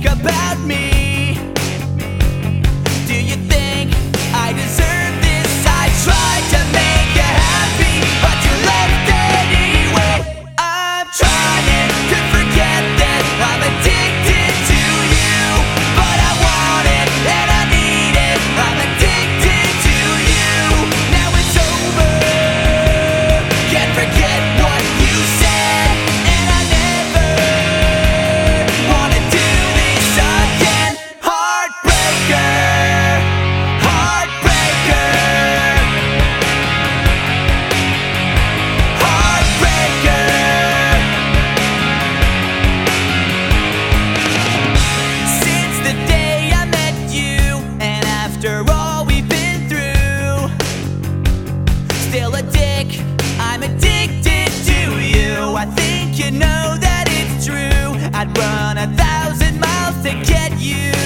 think about me. I'd run a thousand miles to get you.